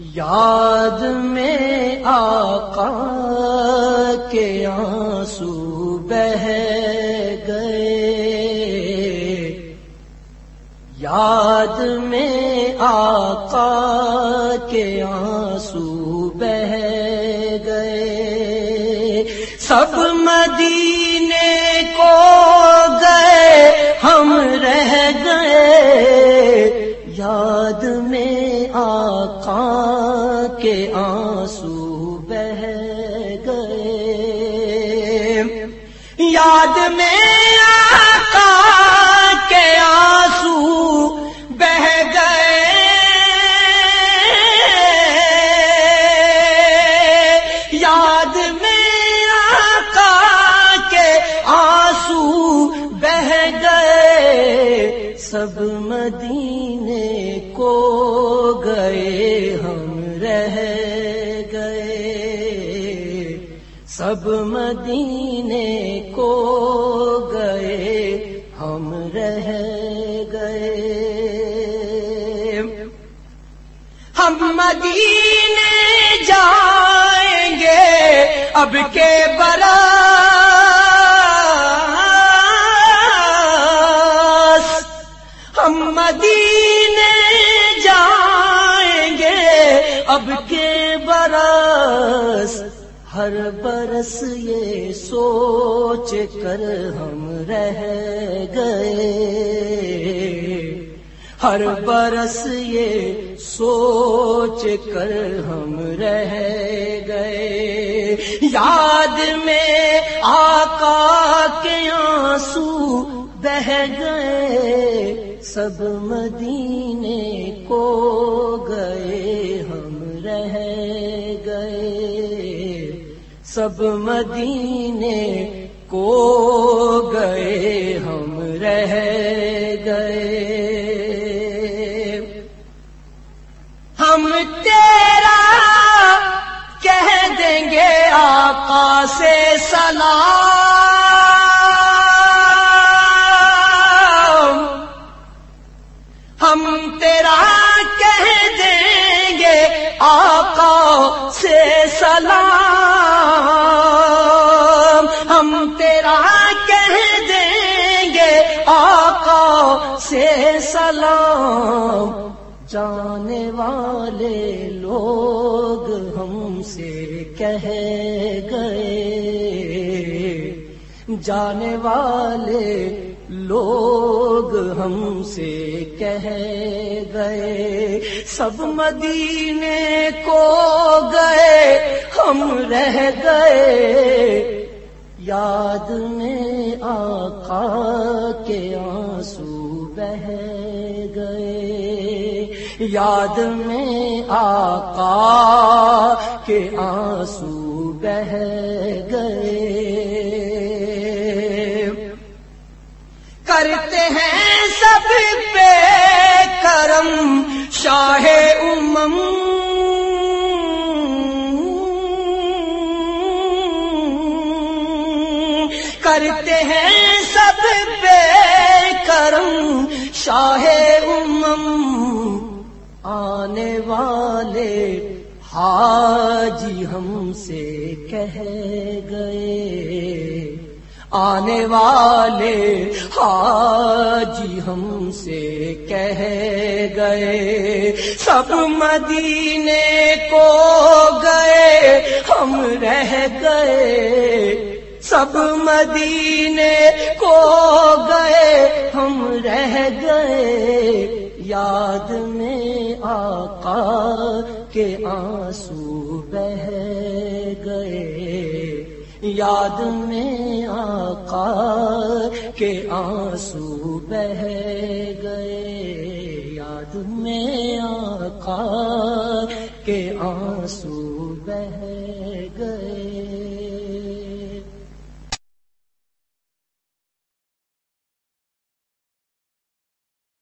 یاد میں آقا کے آنسو بہ گئے۔ یاد میں آقا کے آنسو بہ گئے۔ سب مدینے کو یاد میں آقا کے آنسو بہ گئے۔ یاد میں آقا کے آنسو بہ گئے۔ سب مدینے کو گئے ہم رہ سب مدینے کو گئے، ہم رہ گئے۔ ہم مدینے جائیں گے اب کے براس۔ ہم مدینے جائیں گے اب کے ہر برس یہ سوچ کر ہم رہ گئے۔ ہر برس یہ سوچ کر ہم رہ گئے۔ یاد میں آقا کے آنسو بہ گئے۔ سب مدینے کو گئے ہم رہ گئے سب مدینے کو گئے ہم رہ گئے۔ ہم تیرا کہہ دیں گے آقا سے سلام۔ سے سلام جانے والے لوگ ہم سے کہہ گئے۔ جانے والے لوگ ہم سے کہہ گئے۔ سب مدینے کو گئے، ہم رہ گئے۔ یاد میں آقا کے آنسو بہ گئے۔ یاد میں آقا کے آنسو بہ گئے۔ کرتے ہیں سب پہ کرم شاہ امم۔ کرتے ہیں سب پہ حاجی ہم سے کہہ گئے، آنے والے حاجی ہم سے کہہ گئے۔ سب مدینے کو گئے، ہم رہ گئے۔ سب مدینے کو گئے، ہم رہ گئے۔ یاد میں آقا کے آنسو بہ گئے۔ یاد میں آقا کے آنسو بہ گئے۔ یاد میں آقا کے آنسو بہ